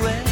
forever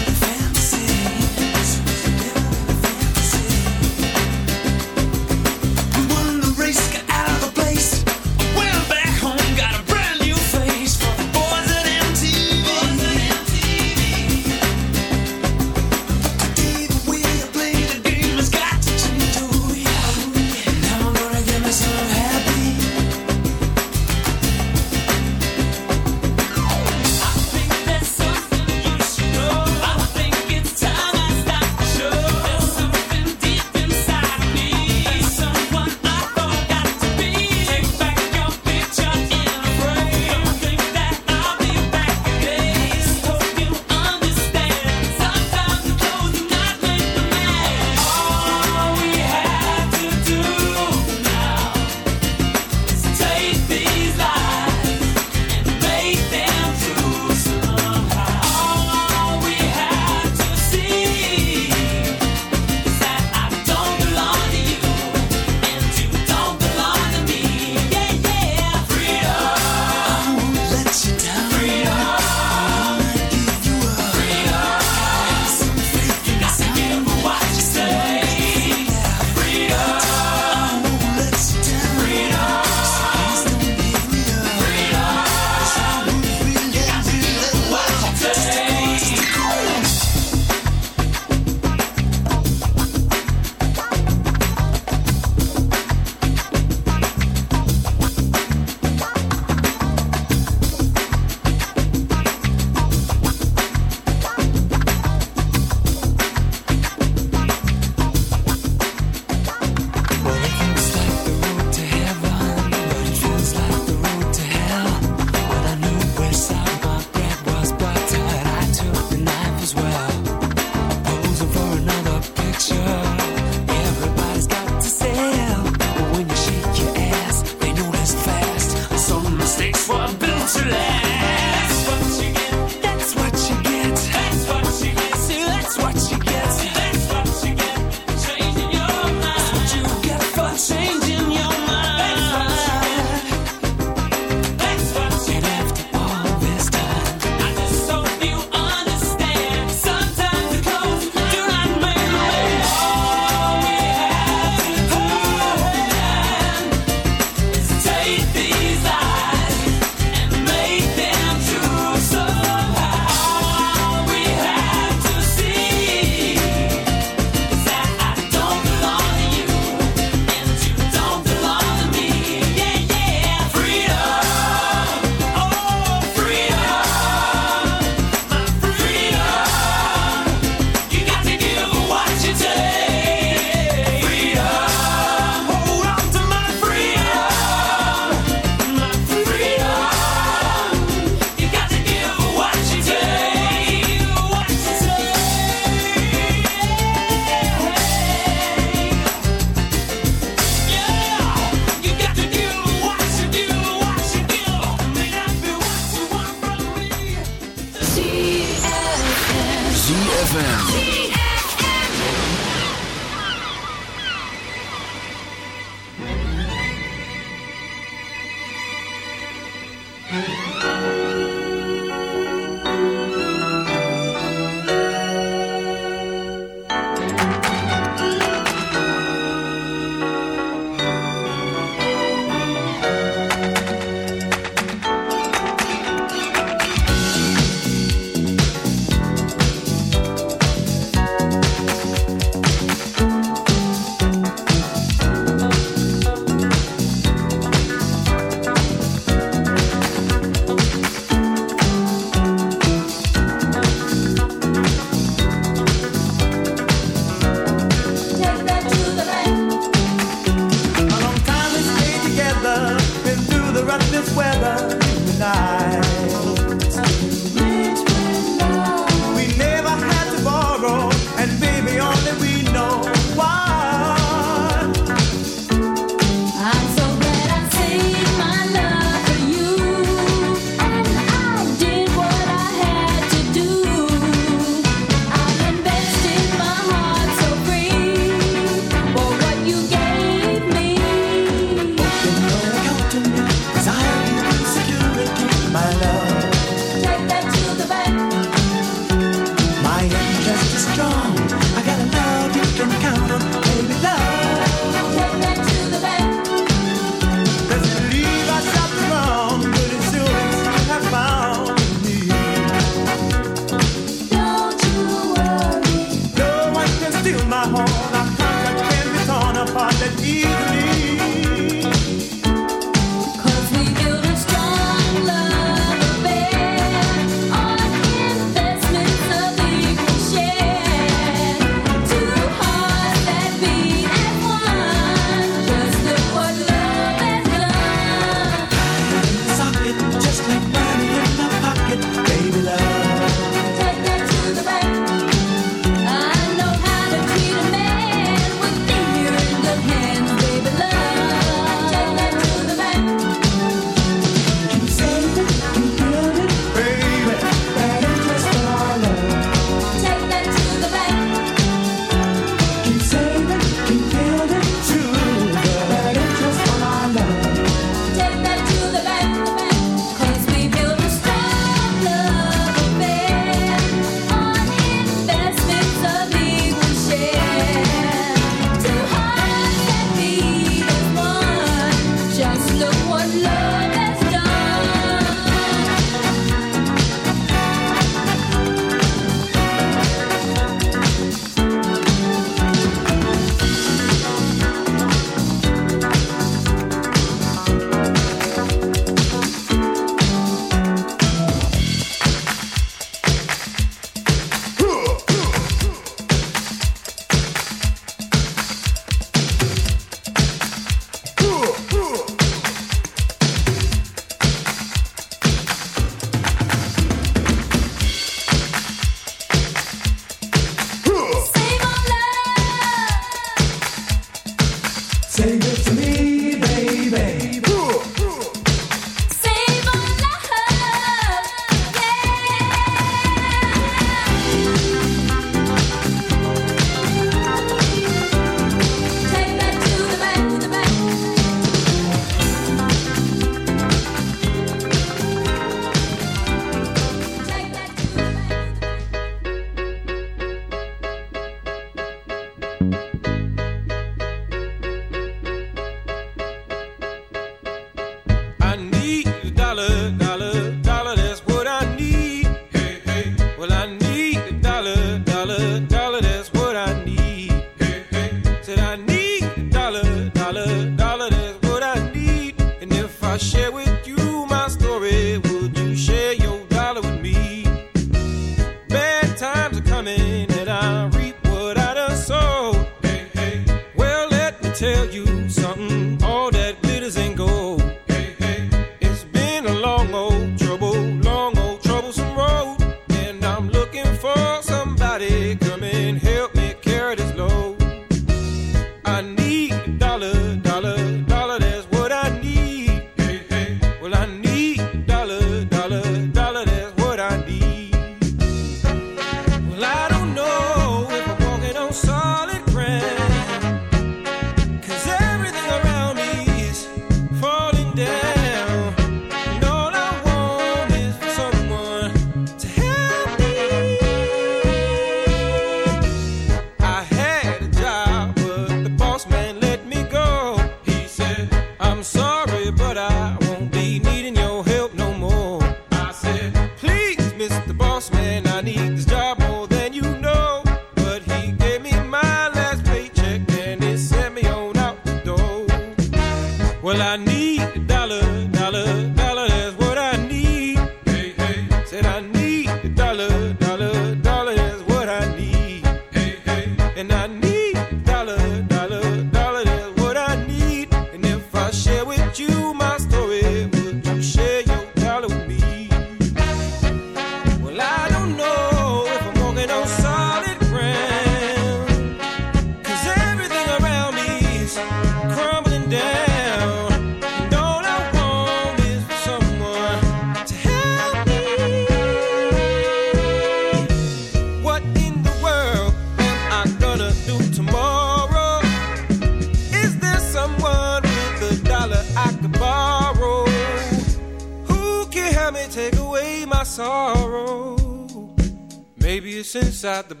inside the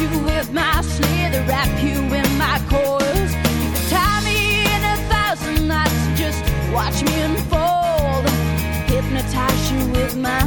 you with my snare, wrap you in my coils. You could tie me in a thousand knots, just watch me unfold. Hypnotize you with my